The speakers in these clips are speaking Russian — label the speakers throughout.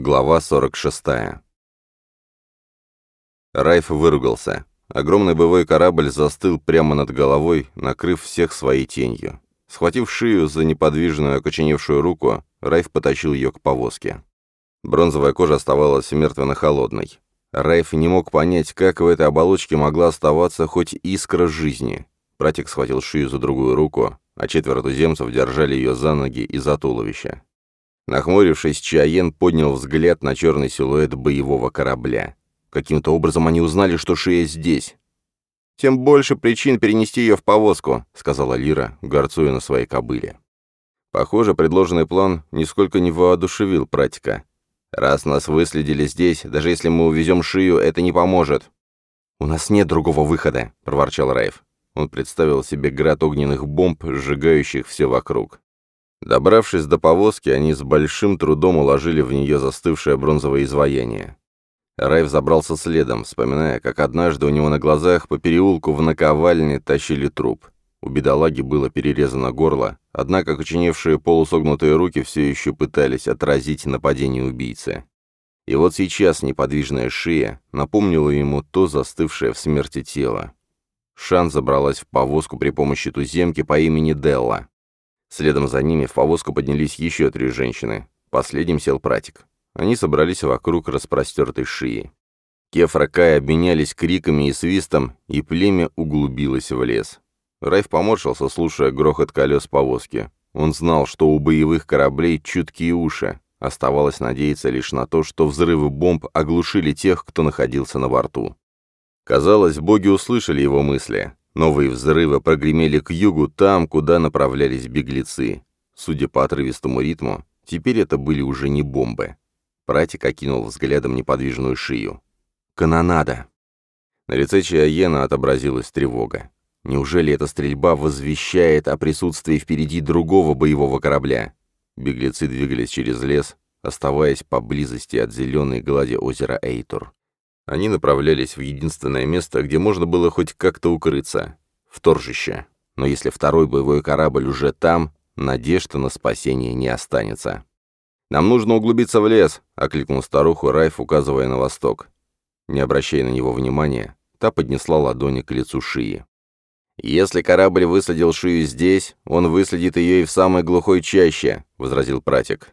Speaker 1: Глава 46. Райф выругался. Огромный боевой корабль застыл прямо над головой, накрыв всех своей тенью. Схватив шею за неподвижную, окоченевшую руку, Райф потащил ее к повозке. Бронзовая кожа оставалась мертвенно-холодной. Райф не мог понять, как в этой оболочке могла оставаться хоть искра жизни. Братик схватил шею за другую руку, а четверо туземцев держали ее за ноги и за туловище. Нахмурившись, Чаен поднял взгляд на черный силуэт боевого корабля. Каким-то образом они узнали, что Шея здесь. «Тем больше причин перенести ее в повозку», — сказала Лира, горцуя на своей кобыле. Похоже, предложенный план нисколько не воодушевил пратика. «Раз нас выследили здесь, даже если мы увезем Шию, это не поможет». «У нас нет другого выхода», — проворчал Райф. Он представил себе град огненных бомб, сжигающих все вокруг. Добравшись до повозки, они с большим трудом уложили в нее застывшее бронзовое изваяние. Райв забрался следом, вспоминая, как однажды у него на глазах по переулку в наковальне тащили труп. У бедолаги было перерезано горло, однако коченевшие полусогнутые руки все еще пытались отразить нападение убийцы. И вот сейчас неподвижная шея напомнила ему то застывшее в смерти тело. Шан забралась в повозку при помощи туземки по имени Делла. Следом за ними в повозку поднялись еще три женщины. Последним сел пратик. Они собрались вокруг распростертой шеи. Кефра Кай обменялись криками и свистом, и племя углубилось в лес. Райф поморщился, слушая грохот колес повозки. Он знал, что у боевых кораблей чуткие уши. Оставалось надеяться лишь на то, что взрывы бомб оглушили тех, кто находился на борту. Казалось, боги услышали его мысли. Новые взрывы прогремели к югу, там, куда направлялись беглецы. Судя по отрывистому ритму, теперь это были уже не бомбы. Пратик окинул взглядом неподвижную шию. «Канонада!» На лице Чиаена отобразилась тревога. Неужели эта стрельба возвещает о присутствии впереди другого боевого корабля? Беглецы двигались через лес, оставаясь поблизости от зеленой глади озера Эйтур. Они направлялись в единственное место, где можно было хоть как-то укрыться — в торжище. Но если второй боевой корабль уже там, надежды на спасение не останется. «Нам нужно углубиться в лес», — окликнул старуху Райф, указывая на восток. Не обращая на него внимания, та поднесла ладони к лицу Шии. «Если корабль выследил Шию здесь, он выследит ее и в самой глухой чаще», — возразил пратик.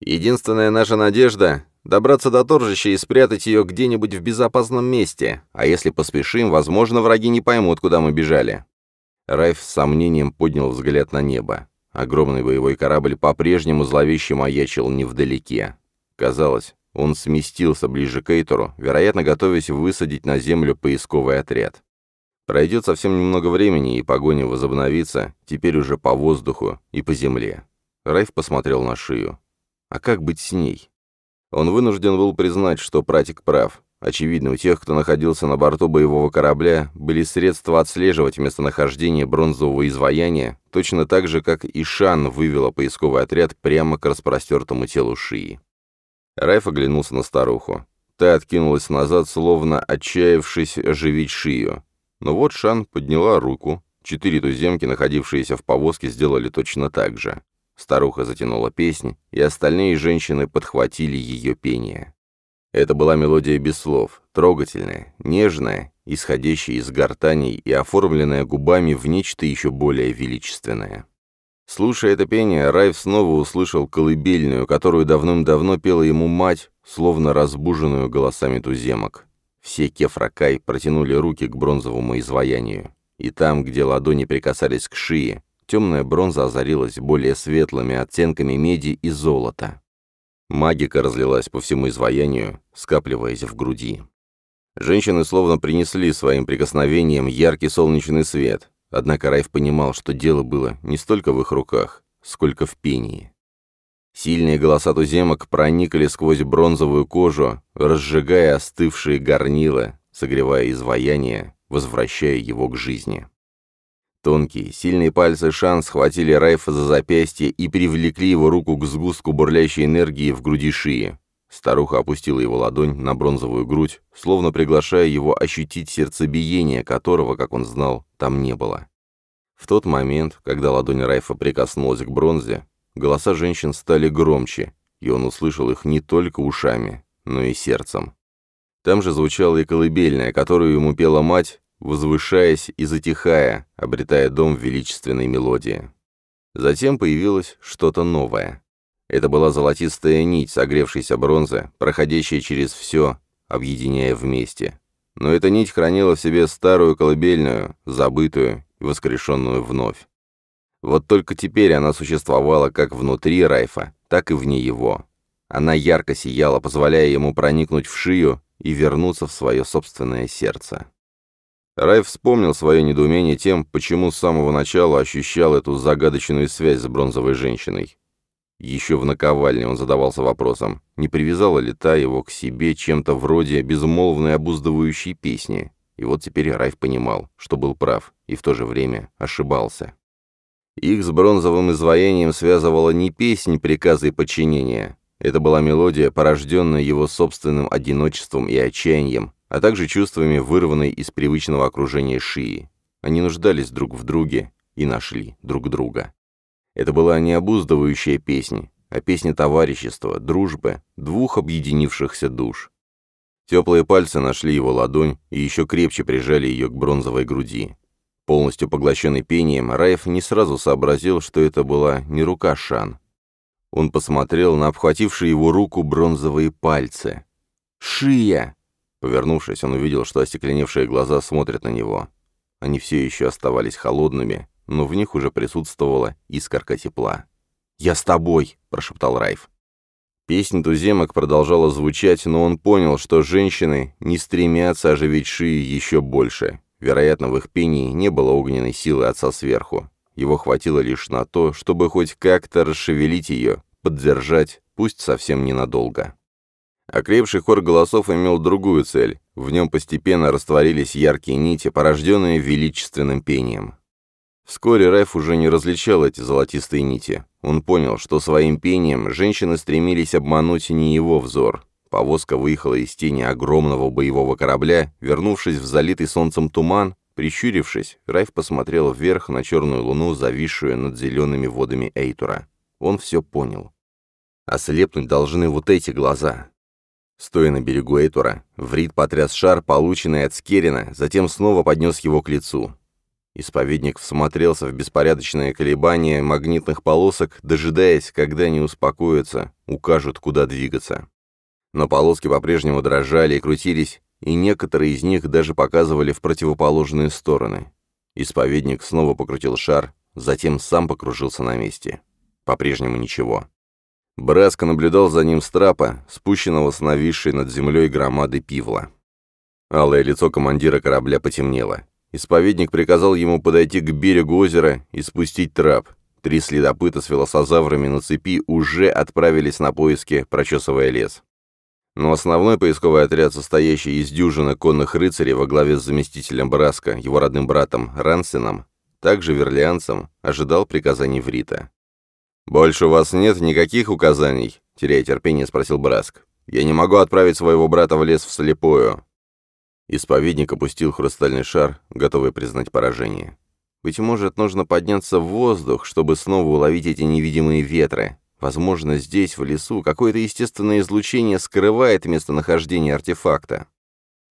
Speaker 1: «Единственная наша надежда Добраться до торжища и спрятать ее где-нибудь в безопасном месте. А если поспешим, возможно, враги не поймут, куда мы бежали». Райф с сомнением поднял взгляд на небо. Огромный боевой корабль по-прежнему зловеще маячил невдалеке. Казалось, он сместился ближе к Эйтору, вероятно, готовясь высадить на землю поисковый отряд. Пройдет совсем немного времени, и погоня возобновится, теперь уже по воздуху и по земле. Райф посмотрел на шию. «А как быть с ней?» Он вынужден был признать, что пратик прав. Очевидно, у тех, кто находился на борту боевого корабля, были средства отслеживать местонахождение бронзового изваяния, точно так же, как и Шан вывела поисковый отряд прямо к распростертому телу Шии. Райф оглянулся на старуху. Та откинулась назад, словно отчаявшись оживить Шию. Но вот Шан подняла руку. Четыре туземки, находившиеся в повозке, сделали точно так же. Старуха затянула песнь, и остальные женщины подхватили ее пение. Это была мелодия без слов, трогательная, нежная, исходящая из гортаней и оформленная губами в нечто еще более величественное. Слушая это пение, Райв снова услышал колыбельную, которую давным-давно пела ему мать, словно разбуженную голосами туземок. Все кефракай протянули руки к бронзовому изваянию, и там, где ладони прикасались к шее, темная бронза озарилась более светлыми оттенками меди и золота. Магика разлилась по всему изваянию, скапливаясь в груди. Женщины словно принесли своим прикосновением яркий солнечный свет, однако Райф понимал, что дело было не столько в их руках, сколько в пении. Сильные голоса туземок проникли сквозь бронзовую кожу, разжигая остывшие горнила, согревая изваяние, возвращая его к жизни. Тонкие, сильные пальцы Шан схватили Райфа за запястье и привлекли его руку к сгустку бурлящей энергии в груди Шии. Старуха опустила его ладонь на бронзовую грудь, словно приглашая его ощутить сердцебиение, которого, как он знал, там не было. В тот момент, когда ладонь Райфа прикоснулась к бронзе, голоса женщин стали громче, и он услышал их не только ушами, но и сердцем. Там же звучала и колыбельная, которую ему пела мать, возвышаясь и затихая, обретая дом в величественной мелодии. Затем появилось что-то новое. Это была золотистая нить согревшаяся бронзы, проходящая через все, объединяя вместе. Но эта нить хранила в себе старую колыбельную, забытую и воскрешенную вновь. Вот только теперь она существовала как внутри Райфа, так и вне его. Она ярко сияла, позволяя ему проникнуть в шию и вернуться в свое собственное сердце. Рай вспомнил свое недоумение тем, почему с самого начала ощущал эту загадочную связь с бронзовой женщиной. Еще в наковальне он задавался вопросом, не привязала ли та его к себе чем-то вроде безмолвной обуздывающей песни. И вот теперь Райф понимал, что был прав, и в то же время ошибался. Их с бронзовым изваянием связывала не песнь приказа и подчинения. Это была мелодия, порожденная его собственным одиночеством и отчаянием, а также чувствами, вырванной из привычного окружения Шии. Они нуждались друг в друге и нашли друг друга. Это была не обуздывающая песня, а песня товарищества, дружбы, двух объединившихся душ. Теплые пальцы нашли его ладонь и еще крепче прижали ее к бронзовой груди. Полностью поглощенный пением, Раев не сразу сообразил, что это была не рука Шан. Он посмотрел на обхватившие его руку бронзовые пальцы. «Шия!» Повернувшись, он увидел, что остекленевшие глаза смотрят на него. Они все еще оставались холодными, но в них уже присутствовала искорка тепла. «Я с тобой!» – прошептал Райф. Песня туземок продолжала звучать, но он понял, что женщины не стремятся оживить шии еще больше. Вероятно, в их пении не было огненной силы отца сверху. Его хватило лишь на то, чтобы хоть как-то расшевелить ее, поддержать, пусть совсем ненадолго. Окрепший хор голосов имел другую цель. В нем постепенно растворились яркие нити, порожденные величественным пением. Вскоре Райф уже не различал эти золотистые нити. Он понял, что своим пением женщины стремились обмануть не его взор. Повозка выехала из тени огромного боевого корабля, вернувшись в залитый солнцем туман. Прищурившись, Райф посмотрел вверх на черную луну, зависшую над зелеными водами Эйтура. Он все понял. Ослепнуть должны вот эти глаза. Стоя на берегу Эйтора, Врид потряс шар, полученный от Скерина, затем снова поднес его к лицу. Исповедник всмотрелся в беспорядочное колебание магнитных полосок, дожидаясь, когда они успокоятся, укажут, куда двигаться. Но полоски по-прежнему дрожали и крутились, и некоторые из них даже показывали в противоположные стороны. Исповедник снова покрутил шар, затем сам покружился на месте. По-прежнему ничего. Браско наблюдал за ним с трапа, спущенного с нависшей над землей громады пивла. Алое лицо командира корабля потемнело. Исповедник приказал ему подойти к берегу озера и спустить трап. Три следопыта с велосозаврами на цепи уже отправились на поиски, прочесывая лес. Но основной поисковый отряд, состоящий из дюжины конных рыцарей во главе с заместителем Браско, его родным братом Рансеном, также верлианцем, ожидал приказаний Врита. «Больше у вас нет никаких указаний?» — теряя терпение, спросил Браск. «Я не могу отправить своего брата в лес вслепую». Исповедник опустил хрустальный шар, готовый признать поражение. «Быть может, нужно подняться в воздух, чтобы снова уловить эти невидимые ветры. Возможно, здесь, в лесу, какое-то естественное излучение скрывает местонахождение артефакта».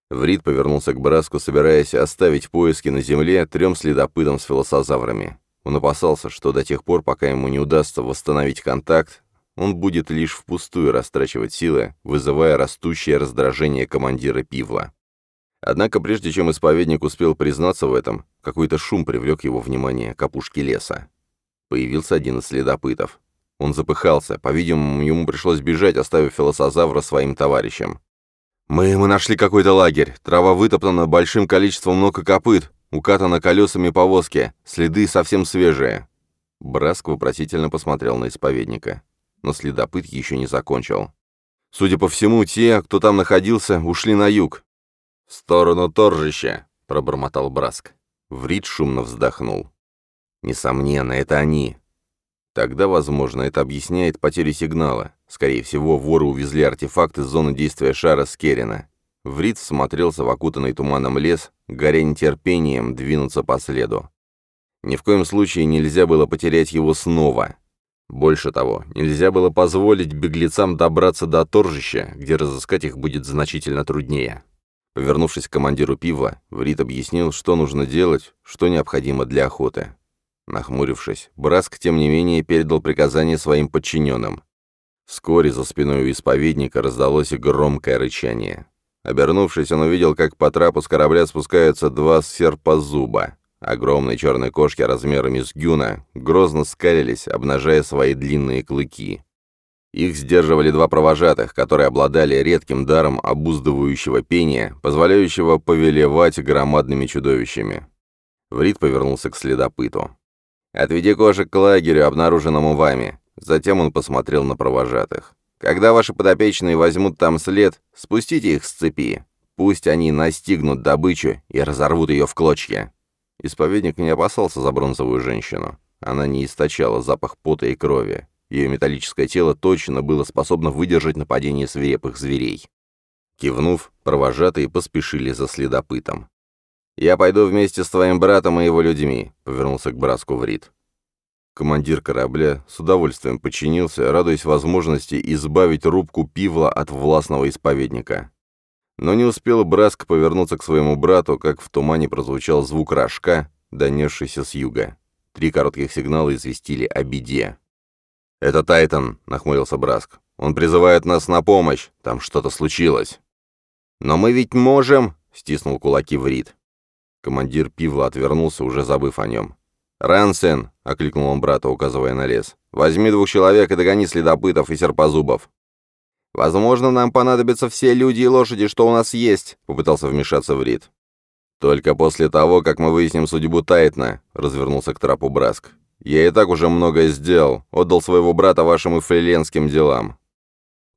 Speaker 1: Врид повернулся к Браску, собираясь оставить поиски на земле трем следопытам с филосозаврами. Он опасался, что до тех пор, пока ему не удастся восстановить контакт, он будет лишь впустую растрачивать силы, вызывая растущее раздражение командира Пивла. Однако прежде чем исповедник успел признаться в этом, какой-то шум привлек его внимание к опушке леса. Появился один из следопытов. Он запыхался, по-видимому, ему пришлось бежать, оставив филосозавра своим товарищем. «Мы, мы нашли какой-то лагерь, трава вытоптана большим количеством ног и копыт, Укатано колесами повозки, следы совсем свежие». Браск вопросительно посмотрел на исповедника. Но следопыт еще не закончил. «Судя по всему, те, кто там находился, ушли на юг». «В сторону торжища», — пробормотал Браск. Врид шумно вздохнул. «Несомненно, это они». Тогда, возможно, это объясняет потерю сигнала. Скорее всего, воры увезли артефакт из зоны действия шара Скерина. Вриц смотрелся в окутанный туманом лес, горя нетерпением двинуться по следу. Ни в коем случае нельзя было потерять его снова. Больше того, нельзя было позволить беглецам добраться до торжища, где разыскать их будет значительно труднее. Повернувшись к командиру пива, Врит объяснил, что нужно делать, что необходимо для охоты. Нахмурившись, Браск, тем не менее, передал приказание своим подчиненным. Вскоре за спиной у исповедника раздалось громкое рычание. Обернувшись, он увидел, как по трапу с корабля спускаются два серпозуба. Огромные черные кошки размерами с гюна грозно скалились, обнажая свои длинные клыки. Их сдерживали два провожатых, которые обладали редким даром обуздывающего пения, позволяющего повелевать громадными чудовищами. Врит повернулся к следопыту. «Отведи кошек к лагерю, обнаруженному вами». Затем он посмотрел на провожатых. Когда ваши подопечные возьмут там след, спустите их с цепи. Пусть они настигнут добычу и разорвут ее в клочья». Исповедник не опасался за бронзовую женщину. Она не источала запах пота и крови. Ее металлическое тело точно было способно выдержать нападение свирепых зверей. Кивнув, провожатые поспешили за следопытом. «Я пойду вместе с твоим братом и его людьми», — повернулся к братску Врит. Командир корабля с удовольствием подчинился, радуясь возможности избавить рубку пивла от властного исповедника. Но не успел Браск повернуться к своему брату, как в тумане прозвучал звук рожка, донесшийся с юга. Три коротких сигнала известили о беде. «Это Тайтон, — нахмурился Браск. «Он призывает нас на помощь. Там что-то случилось». «Но мы ведь можем!» — стиснул кулаки Врит. Командир Пивла отвернулся, уже забыв о нем. Рансен, — окликнул он брата, указывая на лес. «Возьми двух человек и догони следопытов и серпозубов!» «Возможно, нам понадобятся все люди и лошади, что у нас есть», — попытался вмешаться в Рид. «Только после того, как мы выясним судьбу Тайтна», — развернулся к трапу Браск. «Я и так уже многое сделал, отдал своего брата вашим и фриленским делам».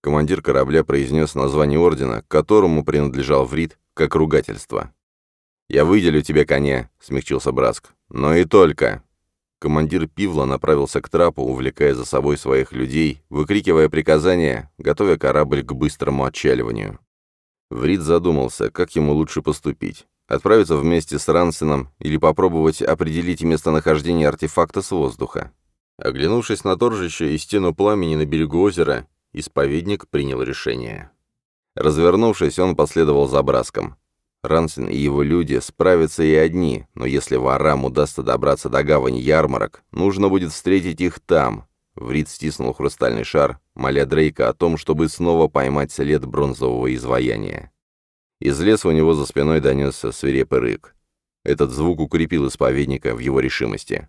Speaker 1: Командир корабля произнес название ордена, которому принадлежал Врид, как ругательство. «Я выделю тебе коня», — смягчился Браск. «Но и только!» Командир Пивла направился к трапу, увлекая за собой своих людей, выкрикивая приказания, готовя корабль к быстрому отчаливанию. Врид задумался, как ему лучше поступить. Отправиться вместе с Рансеном или попробовать определить местонахождение артефакта с воздуха. Оглянувшись на торжище и стену пламени на берегу озера, исповедник принял решение. Развернувшись, он последовал за браском. Рансен и его люди справятся и одни, но если ворам удастся добраться до гавани ярмарок, нужно будет встретить их там. Врид стиснул хрустальный шар, моля Дрейка о том, чтобы снова поймать след бронзового изваяния. Из леса у него за спиной донесся свирепый рык. Этот звук укрепил исповедника в его решимости.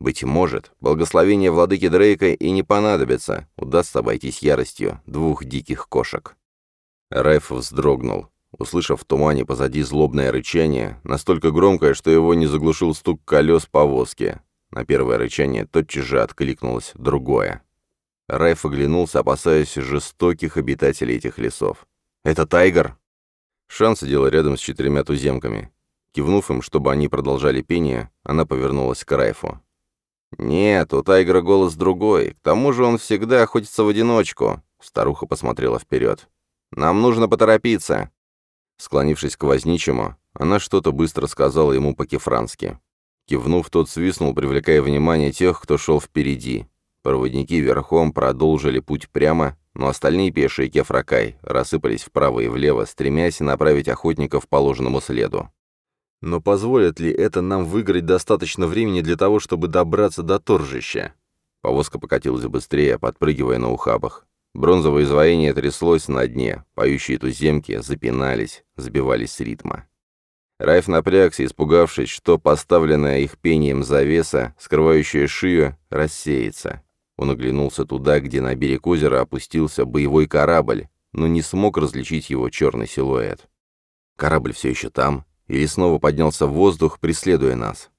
Speaker 1: Быть может, благословение владыки Дрейка и не понадобится, удастся обойтись яростью двух диких кошек. Райф вздрогнул. Услышав в тумане позади злобное рычание, настолько громкое, что его не заглушил стук колес повозки. На первое рычание тотчас же откликнулось другое. Райф оглянулся, опасаясь жестоких обитателей этих лесов. «Это тайгер?» Шан сидела рядом с четырьмя туземками. Кивнув им, чтобы они продолжали пение, она повернулась к Райфу. «Нет, у тайгера голос другой. К тому же он всегда охотится в одиночку», — старуха посмотрела вперед. «Нам нужно поторопиться». Склонившись к возничему, она что-то быстро сказала ему по-кефрански. Кивнув, тот свистнул, привлекая внимание тех, кто шел впереди. Проводники верхом продолжили путь прямо, но остальные пешие кефракай рассыпались вправо и влево, стремясь направить охотников по ложному следу. Но позволит ли это нам выиграть достаточно времени для того, чтобы добраться до торжища? Повозка покатилась быстрее, подпрыгивая на ухабах. Бронзовое изваяние тряслось на дне, поющие туземки запинались, сбивались с ритма. Райф напрягся, испугавшись, что поставленная их пением завеса, скрывающая шию, рассеется. Он оглянулся туда, где на берег озера опустился боевой корабль, но не смог различить его черный силуэт. Корабль все еще там, или снова поднялся в воздух, преследуя нас.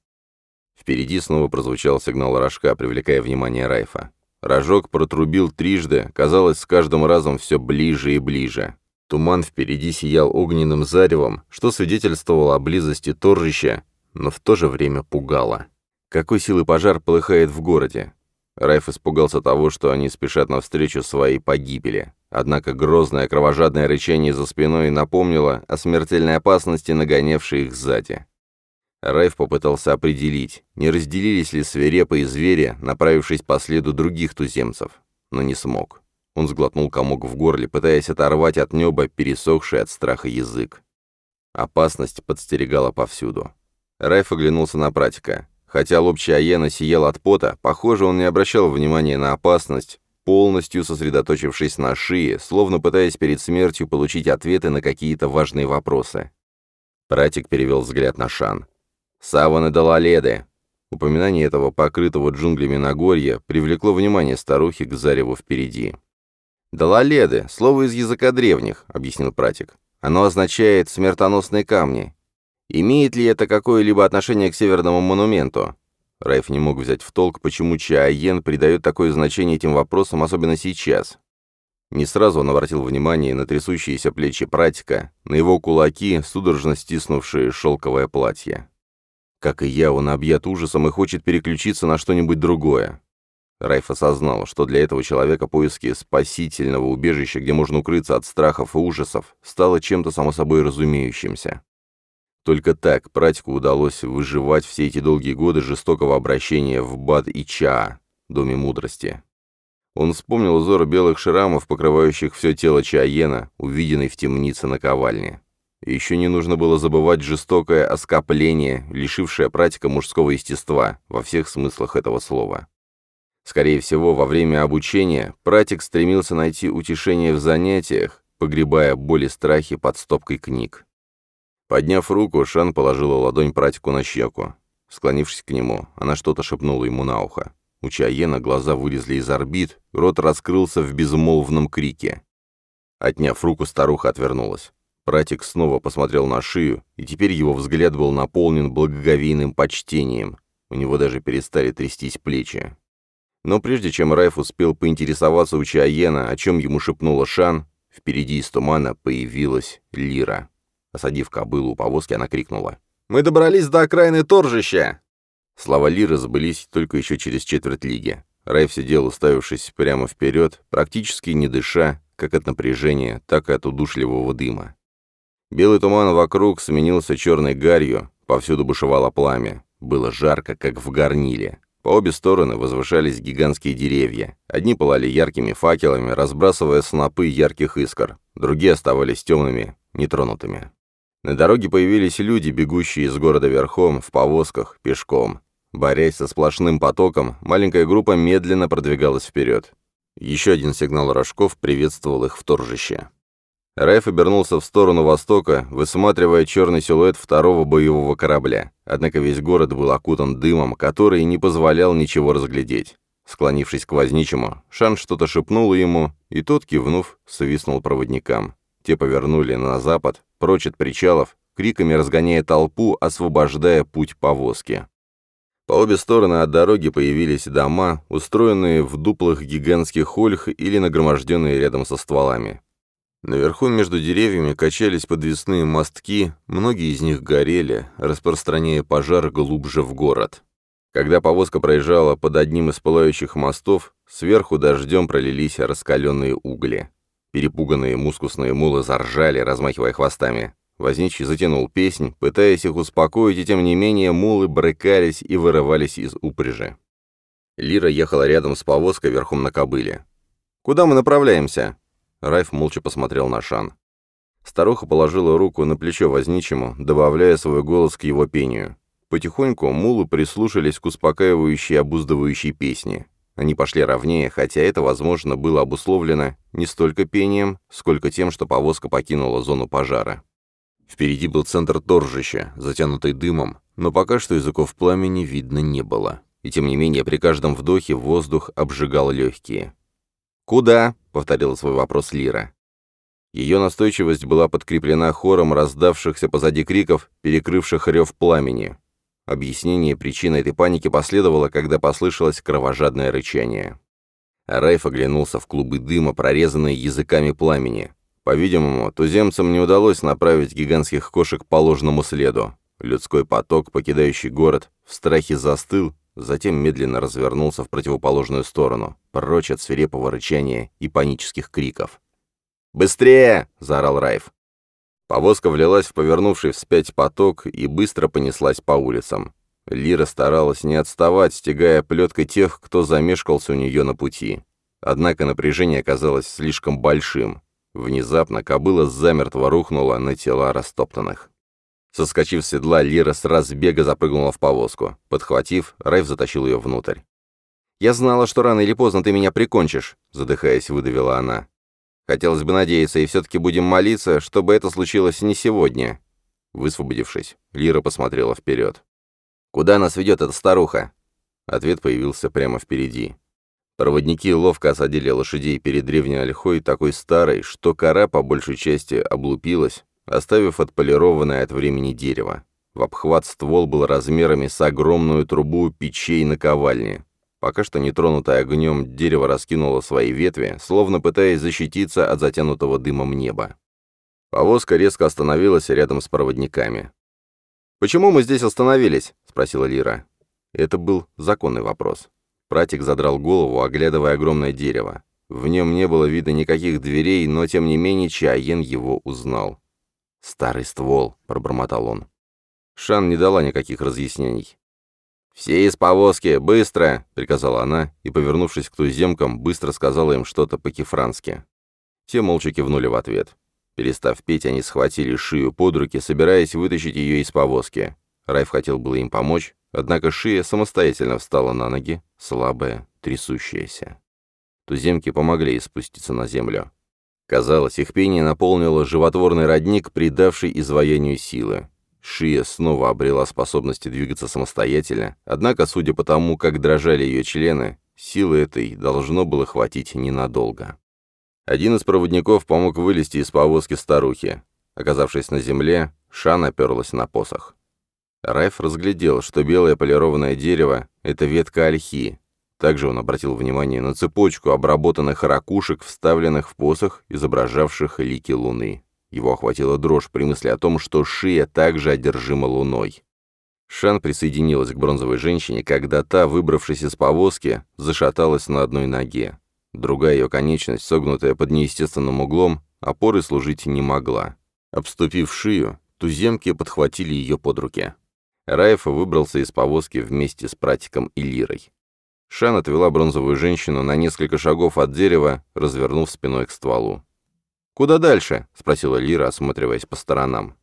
Speaker 1: Впереди снова прозвучал сигнал рожка, привлекая внимание Райфа. Рожок протрубил трижды, казалось, с каждым разом все ближе и ближе. Туман впереди сиял огненным заревом, что свидетельствовало о близости торжища, но в то же время пугало. Какой силы пожар полыхает в городе? Райф испугался того, что они спешат навстречу своей погибели. Однако грозное кровожадное рычание за спиной напомнило о смертельной опасности, нагонявшей их сзади. Райф попытался определить, не разделились ли свирепые звери, направившись по следу других туземцев, но не смог. Он сглотнул комок в горле, пытаясь оторвать от неба пересохший от страха язык. Опасность подстерегала повсюду. Райф оглянулся на пратика. Хотя лоб Чаена сиял от пота, похоже, он не обращал внимания на опасность, полностью сосредоточившись на шее, словно пытаясь перед смертью получить ответы на какие-то важные вопросы. Пратик перевел взгляд на Шан. Саваны и Далаледы. Упоминание этого покрытого джунглями Нагорья привлекло внимание старухи к зареву впереди. «Далаледы — слово из языка древних», — объяснил пратик. «Оно означает «смертоносные камни». Имеет ли это какое-либо отношение к северному монументу?» Райф не мог взять в толк, почему Чааен придает такое значение этим вопросам, особенно сейчас. Не сразу он обратил внимание на трясущиеся плечи пратика, на его кулаки, судорожно стиснувшие шелковое платье. Как и я, он объят ужасом и хочет переключиться на что-нибудь другое. Райф осознал, что для этого человека поиски спасительного убежища, где можно укрыться от страхов и ужасов, стало чем-то само собой разумеющимся. Только так практику удалось выживать все эти долгие годы жестокого обращения в Бад и Ча, Доме Мудрости. Он вспомнил узор белых шрамов, покрывающих все тело Чаена, увиденный в темнице на Ковальне. Еще не нужно было забывать жестокое оскопление, лишившее практика мужского естества во всех смыслах этого слова. Скорее всего, во время обучения практик стремился найти утешение в занятиях, погребая боли страхи под стопкой книг. Подняв руку, Шан положила ладонь пратику на щеку. Склонившись к нему, она что-то шепнула ему на ухо. У Чаена глаза вылезли из орбит, рот раскрылся в безмолвном крике. Отняв руку, старуха отвернулась. Пратик снова посмотрел на шию, и теперь его взгляд был наполнен благоговейным почтением. У него даже перестали трястись плечи. Но прежде чем Райф успел поинтересоваться у Чаена, о чем ему шепнула Шан, впереди из тумана появилась Лира. Осадив кобылу у повозки, она крикнула. «Мы добрались до окраины торжища!» Слова Лиры сбылись только еще через четверть лиги. Райф сидел, уставившись прямо вперед, практически не дыша, как от напряжения, так и от удушливого дыма. Белый туман вокруг сменился черной гарью, повсюду бушевало пламя. Было жарко, как в горниле. По обе стороны возвышались гигантские деревья. Одни пылали яркими факелами, разбрасывая снопы ярких искр. Другие оставались темными, нетронутыми. На дороге появились люди, бегущие из города верхом, в повозках, пешком. Борясь со сплошным потоком, маленькая группа медленно продвигалась вперед. Еще один сигнал рожков приветствовал их вторжище. Райф обернулся в сторону востока, высматривая черный силуэт второго боевого корабля. Однако весь город был окутан дымом, который не позволял ничего разглядеть. Склонившись к возничему, Шан что-то шепнул ему, и тот, кивнув, свистнул проводникам. Те повернули на запад, прочь от причалов, криками разгоняя толпу, освобождая путь повозки. По обе стороны от дороги появились дома, устроенные в дуплах гигантских ольх или нагроможденные рядом со стволами. Наверху между деревьями качались подвесные мостки, многие из них горели, распространяя пожар глубже в город. Когда повозка проезжала под одним из пылающих мостов, сверху дождем пролились раскаленные угли. Перепуганные мускусные мулы заржали, размахивая хвостами. Возничий затянул песнь, пытаясь их успокоить, и тем не менее мулы брыкались и вырывались из упряжи. Лира ехала рядом с повозкой верхом на кобыле. «Куда мы направляемся?» Райф молча посмотрел на Шан. Старуха положила руку на плечо возничему, добавляя свой голос к его пению. Потихоньку мулы прислушались к успокаивающей обуздывающей песне. Они пошли ровнее, хотя это, возможно, было обусловлено не столько пением, сколько тем, что повозка покинула зону пожара. Впереди был центр торжища, затянутый дымом, но пока что языков пламени видно не было. И тем не менее, при каждом вдохе воздух обжигал легкие. «Куда?» — повторила свой вопрос Лира. Ее настойчивость была подкреплена хором раздавшихся позади криков, перекрывших рев пламени. Объяснение причины этой паники последовало, когда послышалось кровожадное рычание. Райф оглянулся в клубы дыма, прорезанные языками пламени. По-видимому, туземцам не удалось направить гигантских кошек по ложному следу. Людской поток, покидающий город, в страхе застыл, затем медленно развернулся в противоположную сторону, прочь от свирепого рычания и панических криков. «Быстрее!» — заорал Райф. Повозка влилась в повернувший вспять поток и быстро понеслась по улицам. Лира старалась не отставать, стягая плеткой тех, кто замешкался у нее на пути. Однако напряжение оказалось слишком большим. Внезапно кобыла замертво рухнула на тела растоптанных. Соскочив с седла, Лира с разбега запрыгнула в повозку. Подхватив, Райф затащил ее внутрь. «Я знала, что рано или поздно ты меня прикончишь», — задыхаясь, выдавила она. «Хотелось бы надеяться, и все-таки будем молиться, чтобы это случилось не сегодня». Высвободившись, Лира посмотрела вперед. «Куда нас ведет эта старуха?» Ответ появился прямо впереди. Проводники ловко осадили лошадей перед древней ольхой, такой старой, что кора по большей части облупилась, оставив отполированное от времени дерево. В обхват ствол был размерами с огромную трубу печей на ковальне. Пока что нетронутое огнем дерево раскинуло свои ветви, словно пытаясь защититься от затянутого дымом неба. Повозка резко остановилась рядом с проводниками. «Почему мы здесь остановились?» — спросила Лира. Это был законный вопрос. Пратик задрал голову, оглядывая огромное дерево. В нем не было видно никаких дверей, но тем не менее Чаен его узнал. «Старый ствол», — пробормотал он. Шан не дала никаких разъяснений. «Все из повозки! Быстро!» — приказала она, и, повернувшись к туземкам, быстро сказала им что-то по-кефрански. Те молча кивнули в ответ. Перестав петь, они схватили Шию под руки, собираясь вытащить ее из повозки. Райф хотел было им помочь, однако Шия самостоятельно встала на ноги, слабая, трясущаяся. Туземки помогли ей спуститься на землю. Казалось, их пение наполнило животворный родник, придавший изваянию силы. Шия снова обрела способности двигаться самостоятельно, однако, судя по тому, как дрожали ее члены, силы этой должно было хватить ненадолго. Один из проводников помог вылезти из повозки старухи. Оказавшись на земле, Шан оперлась на посох. Райф разглядел, что белое полированное дерево — это ветка ольхи, также он обратил внимание на цепочку обработанных ракушек, вставленных в посох, изображавших лики луны. Его охватила дрожь при мысли о том, что Шия также одержима луной. Шан присоединилась к бронзовой женщине, когда та, выбравшись из повозки, зашаталась на одной ноге. Другая ее конечность, согнутая под неестественным углом, опоры служить не могла. Обступив шию, туземки подхватили ее под руки. Раев выбрался из повозки вместе с пратиком и лирой. Шан отвела бронзовую женщину на несколько шагов от дерева, развернув спиной к стволу. «Куда дальше?» — спросила Лира, осматриваясь по сторонам.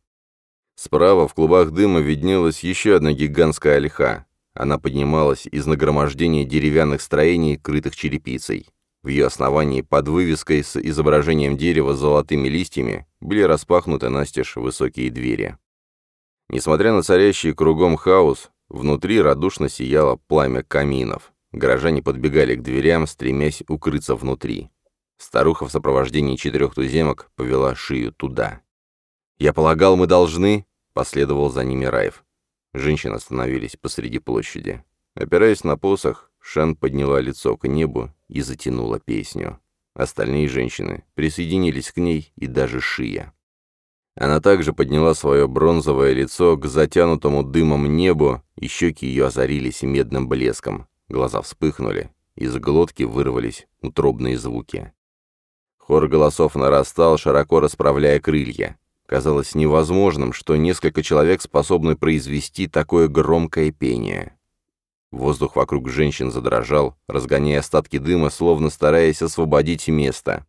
Speaker 1: Справа в клубах дыма виднелась еще одна гигантская ольха. Она поднималась из нагромождения деревянных строений, крытых черепицей. В ее основании под вывеской с изображением дерева с золотыми листьями были распахнуты настежь высокие двери. Несмотря на царящий кругом хаос, внутри радушно сияло пламя каминов. Горожане подбегали к дверям, стремясь укрыться внутри. Старуха в сопровождении четырех туземок повела шию туда. «Я полагал, мы должны...» — последовал за ними Райф. Женщины остановились посреди площади. Опираясь на посох, Шан подняла лицо к небу и затянула песню. Остальные женщины присоединились к ней и даже Шия. Она также подняла свое бронзовое лицо к затянутому дымом небу, и щеки ее озарились медным блеском. Глаза вспыхнули, из глотки вырвались утробные звуки. Хор голосов нарастал, широко расправляя крылья. Казалось невозможным, что несколько человек способны произвести такое громкое пение. Воздух вокруг женщин задрожал, разгоняя остатки дыма, словно стараясь освободить место.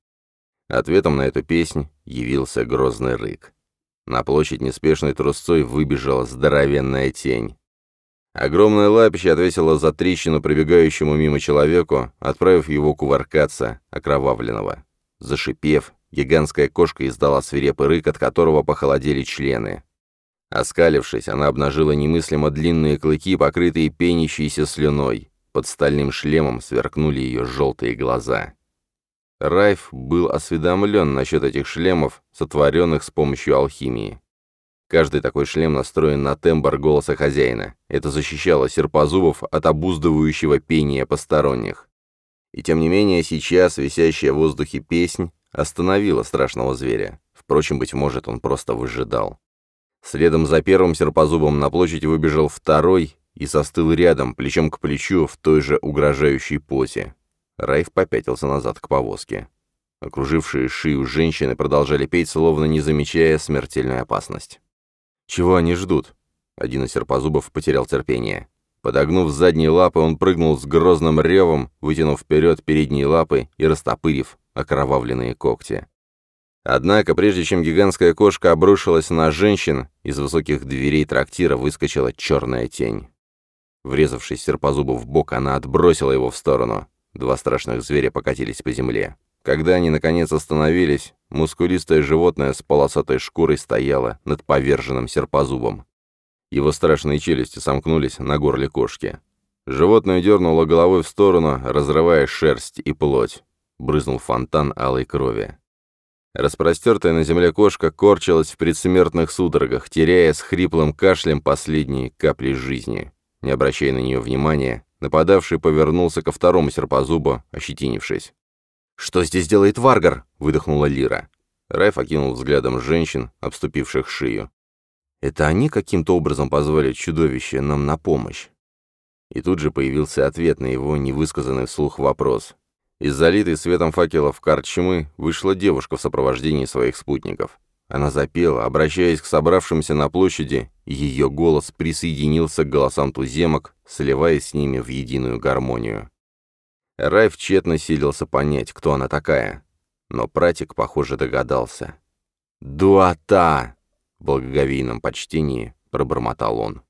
Speaker 1: Ответом на эту песнь явился грозный рык. На площадь неспешной трусцой выбежала здоровенная тень. Огромная лапища отвесило за трещину пробегающему мимо человеку, отправив его кувыркаться, окровавленного. Зашипев, гигантская кошка издала свирепый рык, от которого похолодели члены. Оскалившись, она обнажила немыслимо длинные клыки, покрытые пенящейся слюной. Под стальным шлемом сверкнули ее желтые глаза. Райф был осведомлен насчет этих шлемов, сотворенных с помощью алхимии. Каждый такой шлем настроен на тембр голоса хозяина. Это защищало серпозубов от обуздывающего пения посторонних. И тем не менее, сейчас висящая в воздухе песнь остановила страшного зверя. Впрочем, быть может, он просто выжидал. Следом за первым серпозубом на площадь выбежал второй и застыл рядом, плечом к плечу, в той же угрожающей позе. Райф попятился назад к повозке. Окружившие шею женщины продолжали петь, словно не замечая смертельную опасность. «Чего они ждут?» Один из серпозубов потерял терпение. Подогнув задние лапы, он прыгнул с грозным ревом, вытянув вперед передние лапы и растопырив окровавленные когти. Однако, прежде чем гигантская кошка обрушилась на женщин, из высоких дверей трактира выскочила черная тень. Врезавшись серпозубу в бок, она отбросила его в сторону. Два страшных зверя покатились по земле. Когда они, наконец, остановились, Мускулистое животное с полосатой шкурой стояло над поверженным серпозубом. Его страшные челюсти сомкнулись на горле кошки. Животное дернуло головой в сторону, разрывая шерсть и плоть. Брызнул фонтан алой крови. Распростертая на земле кошка корчилась в предсмертных судорогах, теряя с хриплым кашлем последние капли жизни. Не обращая на нее внимания, нападавший повернулся ко второму серпозубу, ощетинившись. «Что здесь делает Варгар?» — выдохнула Лира. Райф окинул взглядом женщин, обступивших шию. «Это они каким-то образом позвали чудовище нам на помощь?» И тут же появился ответ на его невысказанный вслух вопрос. Из залитой светом факелов карчмы вышла девушка в сопровождении своих спутников. Она запела, обращаясь к собравшимся на площади, и ее голос присоединился к голосам туземок, сливаясь с ними в единую гармонию. Райф тщетно силился понять, кто она такая. Но пратик, похоже, догадался. «Дуата!» — в благоговейном почтении пробормотал он.